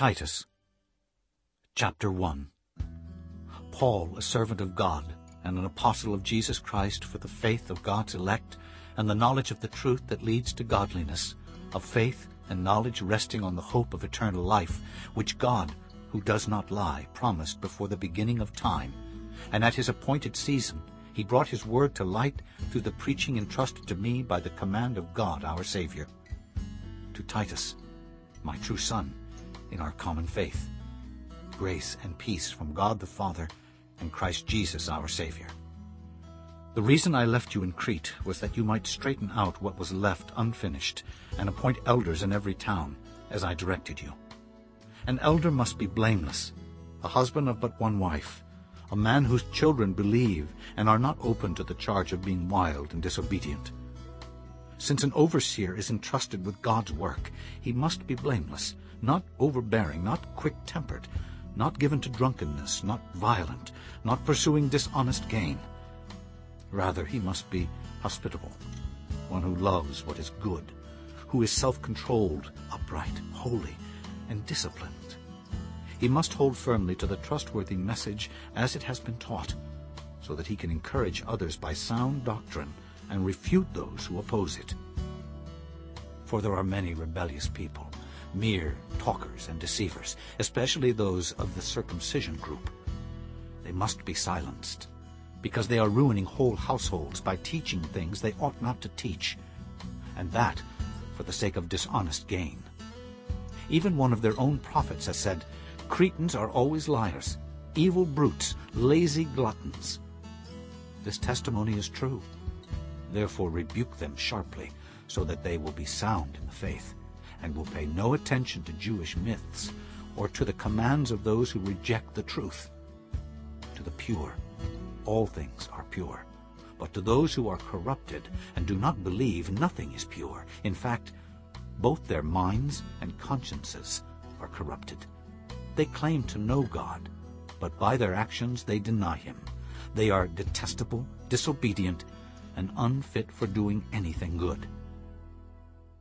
Titus. Chapter 1 Paul, a servant of God, and an apostle of Jesus Christ for the faith of God's elect and the knowledge of the truth that leads to godliness, of faith and knowledge resting on the hope of eternal life, which God, who does not lie, promised before the beginning of time, and at his appointed season he brought his word to light through the preaching entrusted to me by the command of God our Savior. To Titus, my true son, in our common faith, grace and peace from God the Father and Christ Jesus our Savior. The reason I left you in Crete was that you might straighten out what was left unfinished and appoint elders in every town, as I directed you. An elder must be blameless, a husband of but one wife, a man whose children believe and are not open to the charge of being wild and disobedient. Since an overseer is entrusted with God's work, he must be blameless, not overbearing, not quick-tempered, not given to drunkenness, not violent, not pursuing dishonest gain. Rather, he must be hospitable, one who loves what is good, who is self-controlled, upright, holy, and disciplined. He must hold firmly to the trustworthy message as it has been taught, so that he can encourage others by sound doctrine and refute those who oppose it. For there are many rebellious people, mere talkers and deceivers, especially those of the circumcision group. They must be silenced, because they are ruining whole households by teaching things they ought not to teach, and that for the sake of dishonest gain. Even one of their own prophets has said, Cretans are always liars, evil brutes, lazy gluttons. This testimony is true. Therefore rebuke them sharply, so that they will be sound in the faith, and will pay no attention to Jewish myths or to the commands of those who reject the truth. To the pure, all things are pure. But to those who are corrupted and do not believe, nothing is pure. In fact, both their minds and consciences are corrupted. They claim to know God, but by their actions they deny him. They are detestable, disobedient, and unfit for doing anything good.